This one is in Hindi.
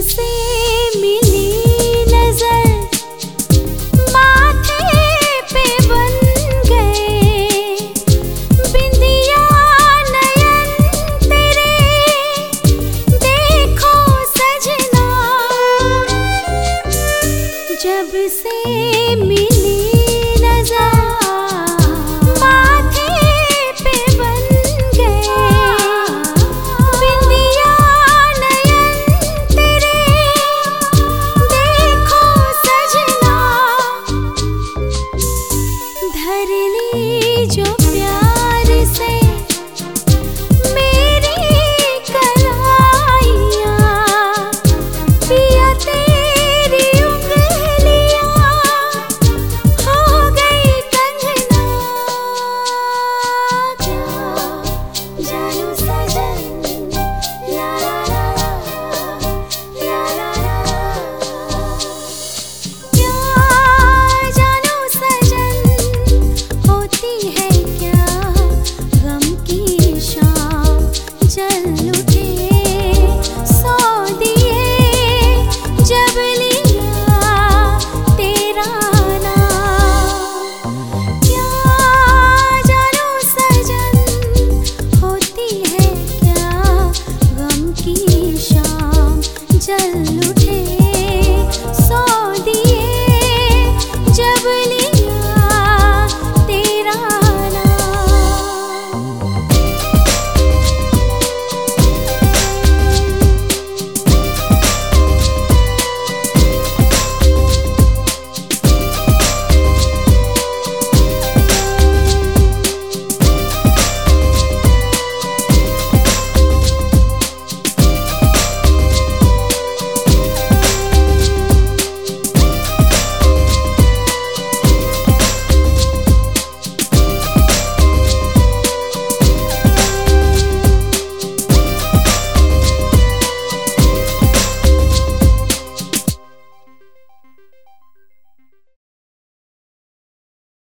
See. ली जो jealous.